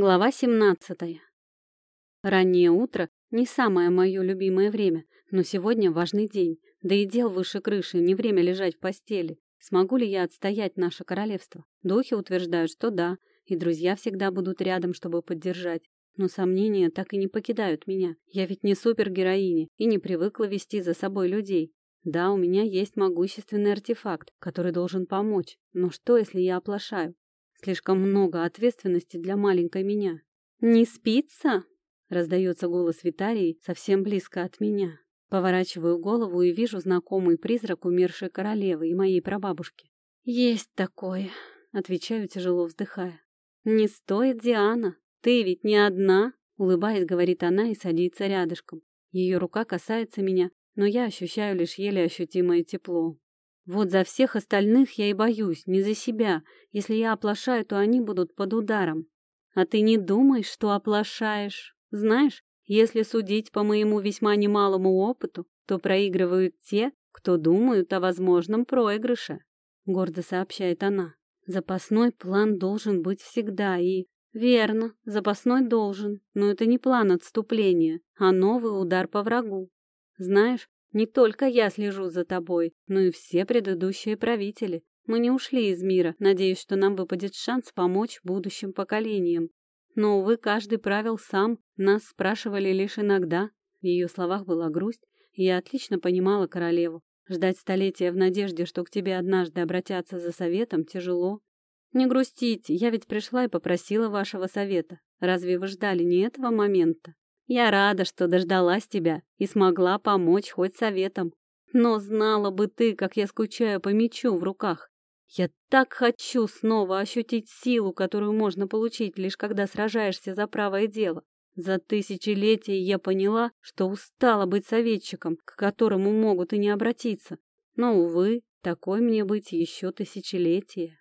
Глава 17. Раннее утро — не самое мое любимое время, но сегодня важный день. Да и дел выше крыши, не время лежать в постели. Смогу ли я отстоять наше королевство? Духи утверждают, что да, и друзья всегда будут рядом, чтобы поддержать. Но сомнения так и не покидают меня. Я ведь не супергероиня и не привыкла вести за собой людей. Да, у меня есть могущественный артефакт, который должен помочь. Но что, если я оплошаю? Слишком много ответственности для маленькой меня. «Не спится?» — раздается голос Витарии совсем близко от меня. Поворачиваю голову и вижу знакомый призрак умершей королевы и моей прабабушки. «Есть такое», — отвечаю, тяжело вздыхая. «Не стоит, Диана, ты ведь не одна», — улыбаясь, говорит она и садится рядышком. Ее рука касается меня, но я ощущаю лишь еле ощутимое тепло. Вот за всех остальных я и боюсь, не за себя. Если я оплошаю, то они будут под ударом. А ты не думай, что оплошаешь. Знаешь, если судить по моему весьма немалому опыту, то проигрывают те, кто думают о возможном проигрыше, — гордо сообщает она. Запасной план должен быть всегда и... Верно, запасной должен, но это не план отступления, а новый удар по врагу. Знаешь, не только я слежу за тобой, но и все предыдущие правители. Мы не ушли из мира, надеюсь, что нам выпадет шанс помочь будущим поколениям. Но, увы, каждый правил сам, нас спрашивали лишь иногда. В ее словах была грусть, и я отлично понимала королеву. Ждать столетия в надежде, что к тебе однажды обратятся за советом, тяжело. Не грустите, я ведь пришла и попросила вашего совета. Разве вы ждали не этого момента? Я рада, что дождалась тебя и смогла помочь хоть советом. Но знала бы ты, как я скучаю по мечу в руках. Я так хочу снова ощутить силу, которую можно получить лишь когда сражаешься за правое дело. За тысячелетия я поняла, что устала быть советчиком, к которому могут и не обратиться. Но, увы, такой мне быть еще тысячелетие.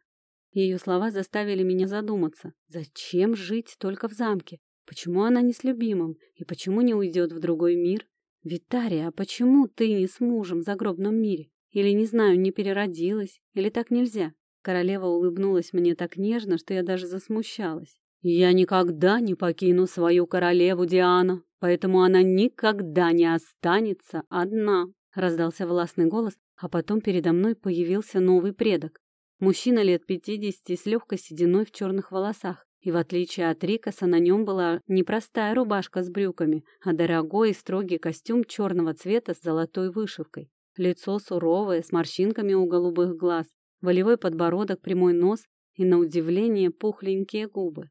Ее слова заставили меня задуматься, зачем жить только в замке? Почему она не с любимым? И почему не уйдет в другой мир? Витария, а почему ты не с мужем в загробном мире? Или, не знаю, не переродилась? Или так нельзя? Королева улыбнулась мне так нежно, что я даже засмущалась. «Я никогда не покину свою королеву Диана, поэтому она никогда не останется одна», — раздался властный голос, а потом передо мной появился новый предок. Мужчина лет пятидесяти с легкой сединой в черных волосах. И в отличие от Рикаса на нем была не простая рубашка с брюками, а дорогой и строгий костюм черного цвета с золотой вышивкой. Лицо суровое, с морщинками у голубых глаз, волевой подбородок, прямой нос и, на удивление, пухленькие губы.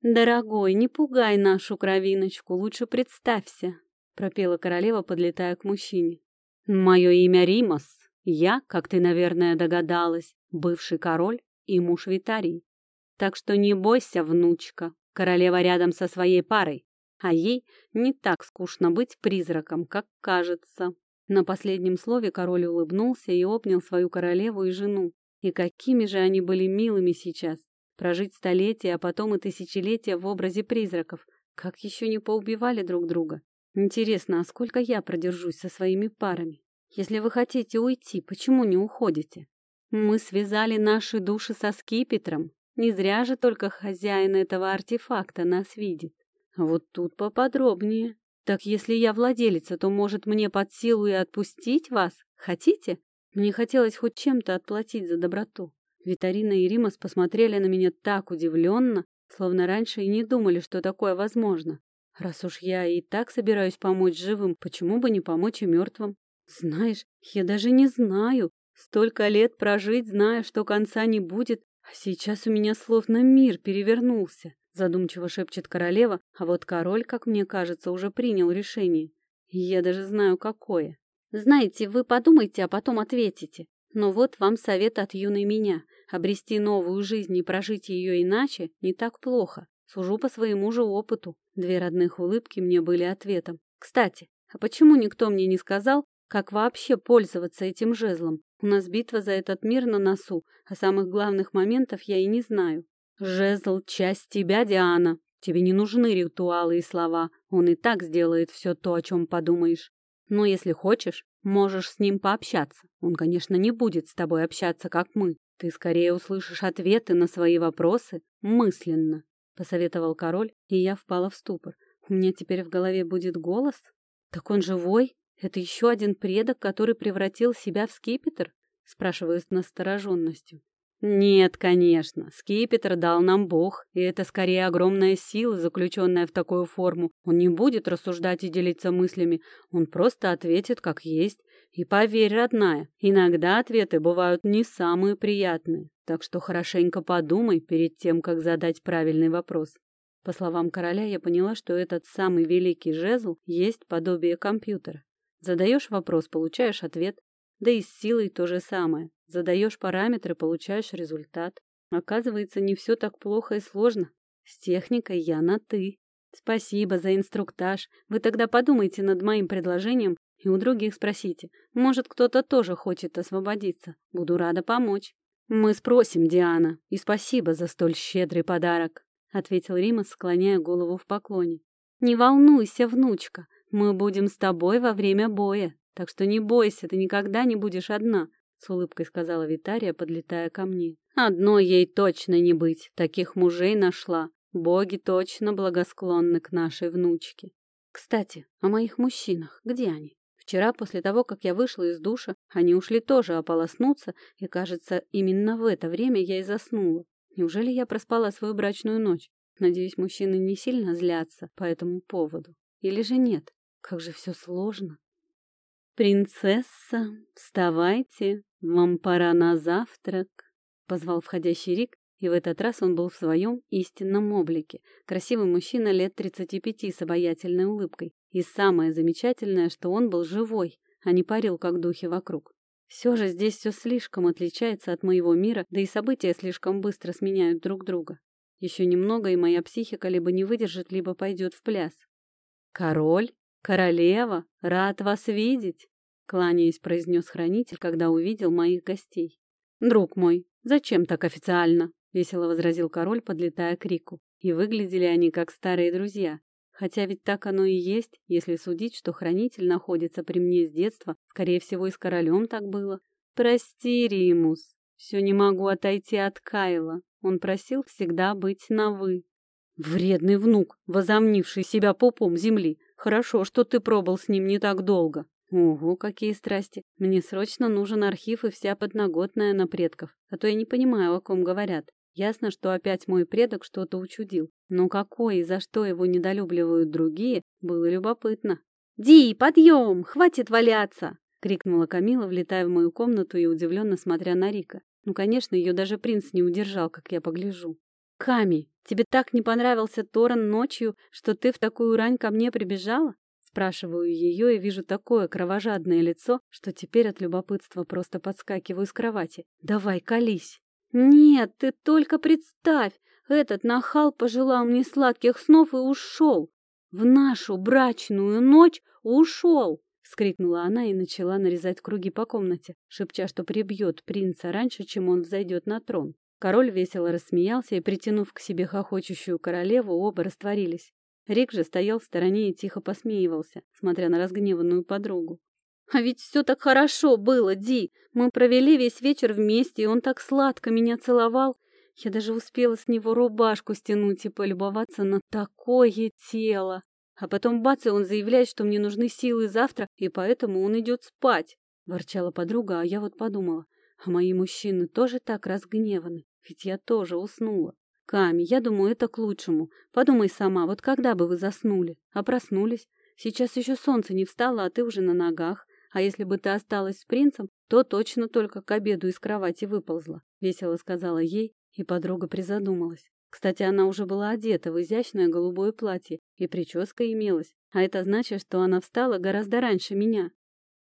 «Дорогой, не пугай нашу кровиночку, лучше представься», — пропела королева, подлетая к мужчине. «Мое имя Римас. Я, как ты, наверное, догадалась, бывший король и муж Витарии. Так что не бойся, внучка, королева рядом со своей парой, а ей не так скучно быть призраком, как кажется. На последнем слове король улыбнулся и обнял свою королеву и жену. И какими же они были милыми сейчас. Прожить столетия, а потом и тысячелетия в образе призраков. Как еще не поубивали друг друга. Интересно, а сколько я продержусь со своими парами? Если вы хотите уйти, почему не уходите? Мы связали наши души со скипетром, не зря же только хозяин этого артефакта нас видит. вот тут поподробнее. Так если я владелица, то, может, мне под силу и отпустить вас? Хотите? Мне хотелось хоть чем-то отплатить за доброту. Витарина и Римас посмотрели на меня так удивленно, словно раньше и не думали, что такое возможно. Раз уж я и так собираюсь помочь живым, почему бы не помочь и мертвым? Знаешь, я даже не знаю. Столько лет прожить, зная, что конца не будет, а сейчас у меня словно мир перевернулся, задумчиво шепчет королева, а вот король, как мне кажется, уже принял решение. Я даже знаю, какое. Знаете, вы подумайте, а потом ответите. Но вот вам совет от юной меня. Обрести новую жизнь и прожить ее иначе не так плохо. Сужу по своему же опыту. Две родных улыбки мне были ответом. Кстати, а почему никто мне не сказал, как вообще пользоваться этим жезлом? У нас битва за этот мир на носу, а самых главных моментов я и не знаю. Жезл — часть тебя, Диана. Тебе не нужны ритуалы и слова. Он и так сделает все то, о чем подумаешь. Но если хочешь, можешь с ним пообщаться. Он, конечно, не будет с тобой общаться, как мы. Ты скорее услышишь ответы на свои вопросы мысленно. посоветовал король, и я впала в ступор. У меня теперь в голове будет голос? Так он живой? Это еще один предок, который превратил себя в скипетр? Спрашиваю с настороженностью. Нет, конечно, скипетр дал нам Бог, и это скорее огромная сила, заключенная в такую форму. Он не будет рассуждать и делиться мыслями, он просто ответит как есть. И поверь, родная, иногда ответы бывают не самые приятные, так что хорошенько подумай перед тем, как задать правильный вопрос. По словам короля, я поняла, что этот самый великий жезл есть подобие компьютера. Задаешь вопрос, получаешь ответ, да и с силой то же самое. Задаешь параметры, получаешь результат. Оказывается, не все так плохо и сложно. С техникой я на «ты». Спасибо за инструктаж. Вы тогда подумайте над моим предложением и у других спросите. Может, кто-то тоже хочет освободиться. Буду рада помочь. Мы спросим, Диана. И спасибо за столь щедрый подарок, ответил Римас, склоняя голову в поклоне. Не волнуйся, внучка. Мы будем с тобой во время боя. Так что не бойся, ты никогда не будешь одна, с улыбкой сказала Витария, подлетая ко мне. Одной ей точно не быть, таких мужей нашла. Боги точно благосклонны к нашей внучке. Кстати, о моих мужчинах, где они? Вчера, после того, как я вышла из душа, они ушли тоже ополоснуться, и, кажется, именно в это время я и заснула. Неужели я проспала свою брачную ночь? Надеюсь, мужчины не сильно злятся по этому поводу. Или же нет? Как же все сложно. «Принцесса, вставайте, вам пора на завтрак», — позвал входящий Рик, и в этот раз он был в своем истинном облике. Красивый мужчина лет тридцати пяти с обаятельной улыбкой. И самое замечательное, что он был живой, а не парил, как духи вокруг. Все же здесь все слишком отличается от моего мира, да и события слишком быстро сменяют друг друга. Еще немного, и моя психика либо не выдержит, либо пойдет в пляс. «Король?» «Королева, рад вас видеть!» — кланяясь, произнес хранитель, когда увидел моих гостей. «Друг мой, зачем так официально?» — весело возразил король, подлетая к Рику. И выглядели они как старые друзья. Хотя ведь так оно и есть, если судить, что хранитель находится при мне с детства, скорее всего, и с королем так было. «Прости, Римус, все не могу отойти от Кайла. Он просил всегда быть на «вы». Вредный внук, возомнивший себя пупом земли, Хорошо, что ты пробыл с ним не так долго. Ого, какие страсти. Мне срочно нужен архив и вся подноготная на предков, а то я не понимаю, о ком говорят. Ясно, что опять мой предок что-то учудил. Но какой и за что его недолюбливают другие, было любопытно. «Ди, подъем! Хватит валяться!» — крикнула Камила, влетая в мою комнату и удивленно смотря на Рика. Ну, конечно, ее даже принц не удержал, как я погляжу. «Ками, тебе так не понравился Торан ночью, что ты в такую рань ко мне прибежала?» Спрашиваю ее и вижу такое кровожадное лицо, что теперь от любопытства просто подскакиваю с кровати. «Давай, колись!» «Нет, ты только представь! Этот нахал пожелал мне сладких снов и ушел! В нашу брачную ночь ушел!» — вскрикнула она и начала нарезать круги по комнате, шепча, что прибьет принца раньше, чем он взойдет на трон. Король весело рассмеялся и, притянув к себе хохочущую королеву, оба растворились. Рик же стоял в стороне и тихо посмеивался, смотря на разгневанную подругу. «А ведь все так хорошо было, Ди! Мы провели весь вечер вместе, и он так сладко меня целовал. Я даже успела с него рубашку стянуть и полюбоваться на такое тело. А потом бац, и он заявляет, что мне нужны силы завтра, и поэтому он идет спать!» Ворчала подруга, а я вот подумала, а мои мужчины тоже так разгневаны. Ведь я тоже уснула. Ками, я думаю, это к лучшему. Подумай сама, вот когда бы вы заснули, а проснулись? Сейчас еще солнце не встало, а ты уже на ногах. А если бы ты осталась с принцем, то точно только к обеду из кровати выползла, весело сказала ей, и подруга призадумалась. Кстати, она уже была одета в изящное голубое платье, и прическа имелась, а это значит, что она встала гораздо раньше меня.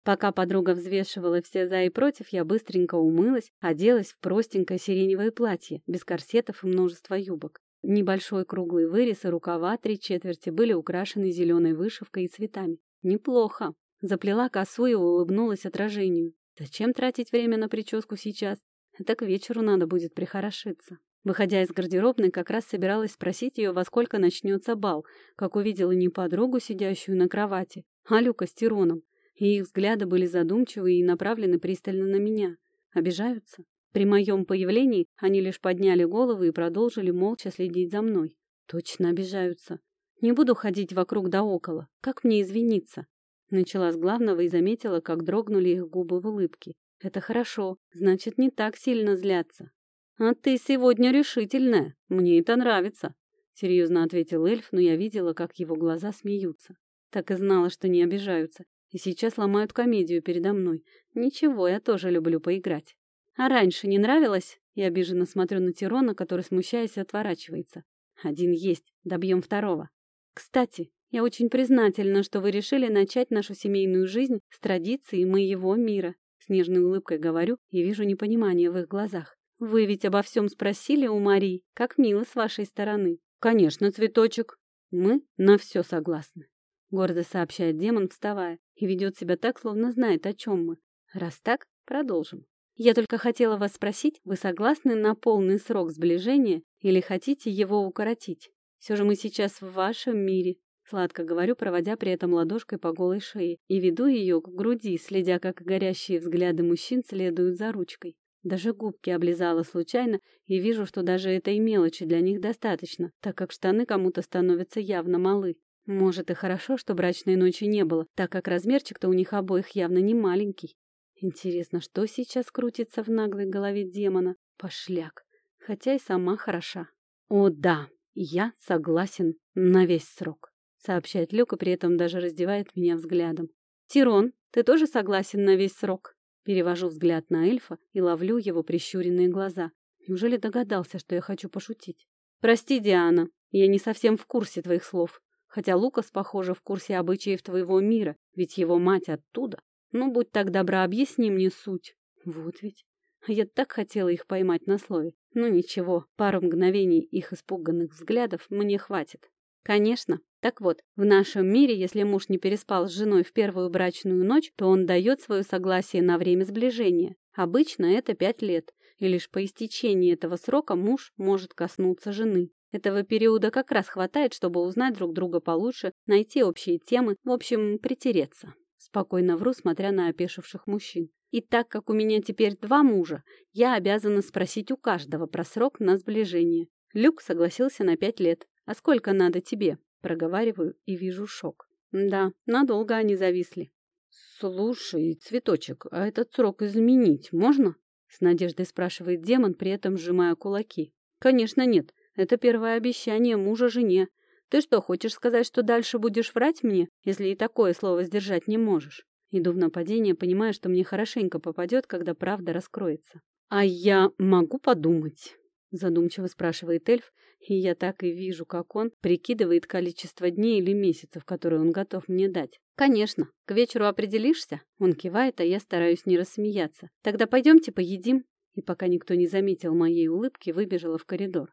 Пока подруга взвешивала все за и против, я быстренько умылась, оделась в простенькое сиреневое платье, без корсетов и множества юбок. Небольшой круглый вырез и рукава три четверти были украшены зеленой вышивкой и цветами. Неплохо. Заплела косу и улыбнулась отражению. Зачем тратить время на прическу сейчас? Это к вечеру надо будет прихорошиться. Выходя из гардеробной, как раз собиралась спросить ее, во сколько начнется бал, как увидела не подругу, сидящую на кровати, а Люка с Тироном и их взгляды были задумчивы и направлены пристально на меня. Обижаются? При моем появлении они лишь подняли головы и продолжили молча следить за мной. Точно обижаются. Не буду ходить вокруг да около. Как мне извиниться? Начала с главного и заметила, как дрогнули их губы в улыбке. Это хорошо, значит, не так сильно злятся. А ты сегодня решительная. Мне это нравится. Серьезно ответил эльф, но я видела, как его глаза смеются. Так и знала, что не обижаются. И сейчас ломают комедию передо мной. Ничего, я тоже люблю поиграть. А раньше не нравилось? Я обиженно смотрю на Тирона, который, смущаясь, отворачивается. Один есть, добьем второго. Кстати, я очень признательна, что вы решили начать нашу семейную жизнь с традиций моего мира. С нежной улыбкой говорю и вижу непонимание в их глазах. Вы ведь обо всем спросили у Марии, как мило с вашей стороны. Конечно, цветочек. Мы на все согласны. Гордо сообщает демон, вставая, и ведет себя так, словно знает, о чем мы. Раз так, продолжим. Я только хотела вас спросить, вы согласны на полный срок сближения или хотите его укоротить? Все же мы сейчас в вашем мире. Сладко говорю, проводя при этом ладошкой по голой шее, и веду ее к груди, следя, как горящие взгляды мужчин следуют за ручкой. Даже губки облизала случайно, и вижу, что даже этой мелочи для них достаточно, так как штаны кому-то становятся явно малы. Может и хорошо, что брачной ночи не было, так как размерчик-то у них обоих явно не маленький. Интересно, что сейчас крутится в наглой голове демона? Пошляк. Хотя и сама хороша. О да, я согласен на весь срок, сообщает Люк и при этом даже раздевает меня взглядом. Тирон, ты тоже согласен на весь срок? Перевожу взгляд на эльфа и ловлю его прищуренные глаза. Неужели догадался, что я хочу пошутить? Прости, Диана, я не совсем в курсе твоих слов. Хотя Лукас, похоже, в курсе обычаев твоего мира, ведь его мать оттуда. Ну, будь так добра, объясни мне суть. Вот ведь. Я так хотела их поймать на слове. Ну ничего, пару мгновений их испуганных взглядов мне хватит. Конечно. Так вот, в нашем мире, если муж не переспал с женой в первую брачную ночь, то он дает свое согласие на время сближения. Обычно это пять лет, и лишь по истечении этого срока муж может коснуться жены. Этого периода как раз хватает, чтобы узнать друг друга получше, найти общие темы, в общем, притереться. Спокойно вру, смотря на опешивших мужчин. И так как у меня теперь два мужа, я обязана спросить у каждого про срок на сближение. Люк согласился на пять лет. А сколько надо тебе? Проговариваю и вижу шок. Да, надолго они зависли. Слушай, цветочек, а этот срок изменить можно? С надеждой спрашивает демон, при этом сжимая кулаки. Конечно, нет. Это первое обещание мужа жене. Ты что, хочешь сказать, что дальше будешь врать мне, если и такое слово сдержать не можешь? Иду в нападение, понимая, что мне хорошенько попадет, когда правда раскроется. «А я могу подумать?» Задумчиво спрашивает эльф, и я так и вижу, как он прикидывает количество дней или месяцев, которые он готов мне дать. «Конечно. К вечеру определишься?» Он кивает, а я стараюсь не рассмеяться. «Тогда пойдемте поедим». И пока никто не заметил моей улыбки, выбежала в коридор.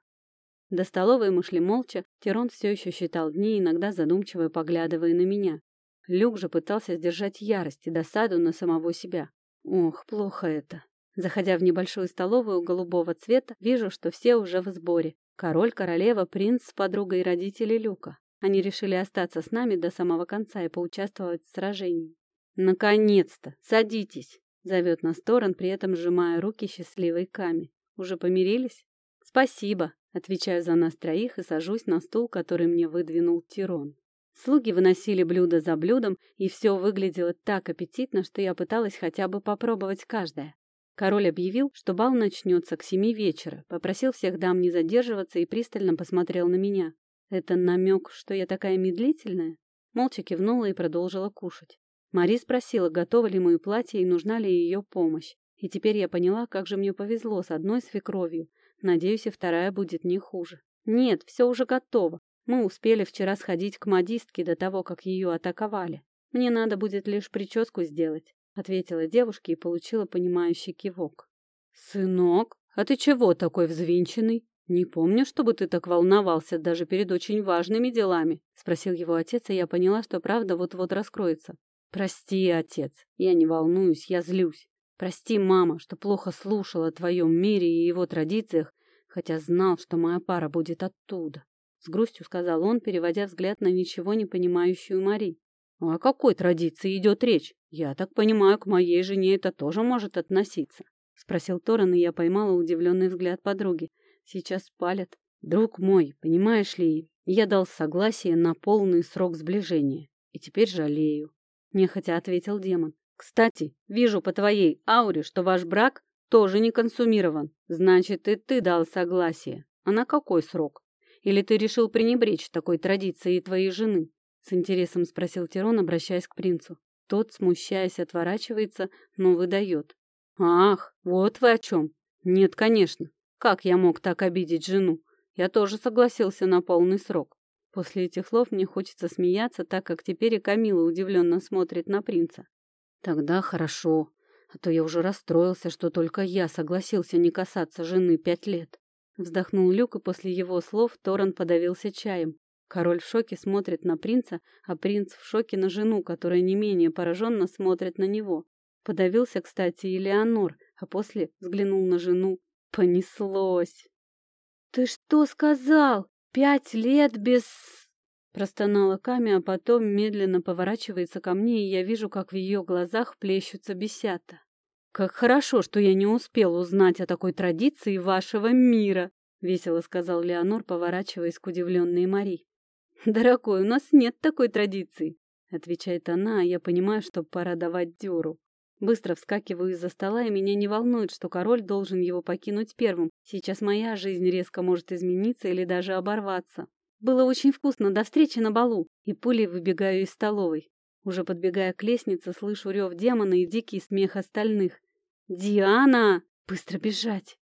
До столовой мы шли молча, Тирон все еще считал дни, иногда задумчиво поглядывая на меня. Люк же пытался сдержать ярость и досаду на самого себя. Ох, плохо это. Заходя в небольшую столовую голубого цвета, вижу, что все уже в сборе. Король, королева, принц с подругой и родители Люка. Они решили остаться с нами до самого конца и поучаствовать в сражении. «Наконец-то! Садитесь!» — зовет нас Торрен, при этом сжимая руки счастливой Ками. «Уже помирились?» «Спасибо!» Отвечаю за нас троих и сажусь на стул, который мне выдвинул Тирон. Слуги выносили блюдо за блюдом, и все выглядело так аппетитно, что я пыталась хотя бы попробовать каждое. Король объявил, что бал начнется к семи вечера, попросил всех дам не задерживаться и пристально посмотрел на меня. Это намек, что я такая медлительная? Молча кивнула и продолжила кушать. Мари спросила, готова ли мое платье и нужна ли ее помощь. И теперь я поняла, как же мне повезло с одной свекровью, Надеюсь, и вторая будет не хуже. Нет, все уже готово. Мы успели вчера сходить к модистке до того, как ее атаковали. Мне надо будет лишь прическу сделать, ответила девушка и получила понимающий кивок. Сынок, а ты чего такой взвинченный? Не помню, чтобы ты так волновался даже перед очень важными делами, спросил его отец, и я поняла, что правда вот-вот раскроется. Прости, отец, я не волнуюсь, я злюсь. Прости, мама, что плохо слушала о твоем мире и его традициях, хотя знал, что моя пара будет оттуда. С грустью сказал он, переводя взгляд на ничего не понимающую Мари. «Ну, о какой традиции идет речь? Я так понимаю, к моей жене это тоже может относиться. Спросил Торрен, и я поймала удивленный взгляд подруги. Сейчас спалят. Друг мой, понимаешь ли, я дал согласие на полный срок сближения. И теперь жалею. Нехотя ответил демон. Кстати, вижу по твоей ауре, что ваш брак тоже не консумирован. Значит, и ты дал согласие. А на какой срок? Или ты решил пренебречь такой традицией твоей жены? С интересом спросил Тирон, обращаясь к принцу. Тот, смущаясь, отворачивается, но выдает. «Ах, вот вы о чем!» «Нет, конечно. Как я мог так обидеть жену? Я тоже согласился на полный срок». После этих слов мне хочется смеяться, так как теперь и Камила удивленно смотрит на принца. «Тогда хорошо, а то я уже расстроился, что только я согласился не касаться жены пять лет». Вздохнул Люк, и после его слов Торан подавился чаем. Король в шоке смотрит на принца, а принц в шоке на жену, которая не менее пораженно смотрит на него. Подавился, кстати, и Леонор, а после взглянул на жену. Понеслось. «Ты что сказал? Пять лет без...» Простонала Ками, а потом медленно поворачивается ко мне, и я вижу, как в ее глазах плещутся бесята. «Как хорошо, что я не успел узнать о такой традиции вашего мира!» — весело сказал Леонор, поворачиваясь к удивленной Мари. «Дорогой, у нас нет такой традиции», — отвечает она, а я понимаю, что пора давать дёру. Быстро вскакиваю из-за стола, и меня не волнует, что король должен его покинуть первым. Сейчас моя жизнь резко может измениться или даже оборваться. Было очень вкусно, до встречи на балу, и пулей выбегаю из столовой. Уже подбегая к лестнице, слышу рев демона и дикий смех остальных. «Диана! Быстро бежать!»